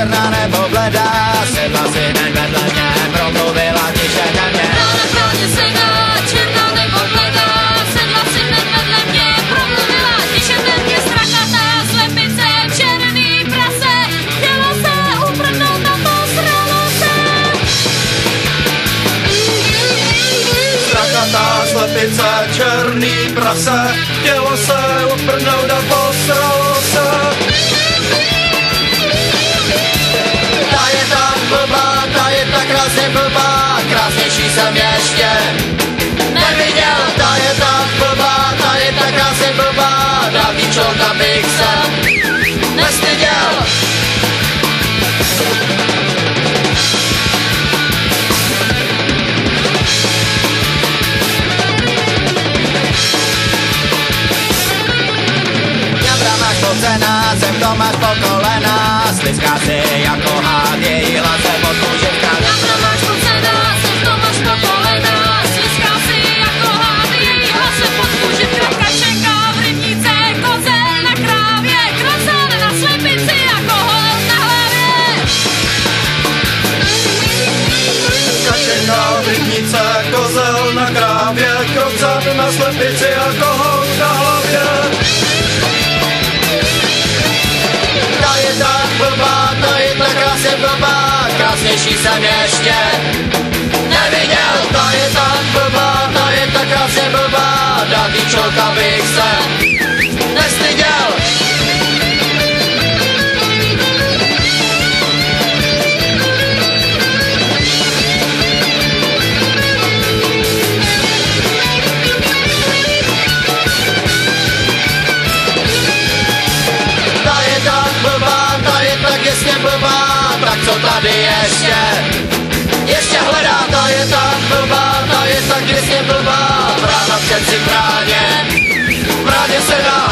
černá nebo bledá, sedla si den vedle mě, promluvila tiše na mě. se sedá, černá nebo bledá, sedla si den vedle mě, promluvila tiše na mě. Strakatá slepice, černý prase, chtělo se uprnout a posralo se. Strakatá slepice, černý prase, chtělo se uprnout a posralo jsem neviděl. Ta je tak blbá, ta je tak krásně blbá, dávný čolka bych se nestyděl. Jabra máš pocená, jsem doma po si rybnice, kozel na krávě, krocet na slepici a kohou na hlavě. Ta je tak blbá, ta je tak krásně blbá, krásnější jsem ještě neviděl. Ta je tak blbá, ta je tak krásně blbá, tak co tady ještě? Ještě hledá, ta je tak blbá, ta je tak jasně blbá, brána přeci bráně, bráně se dá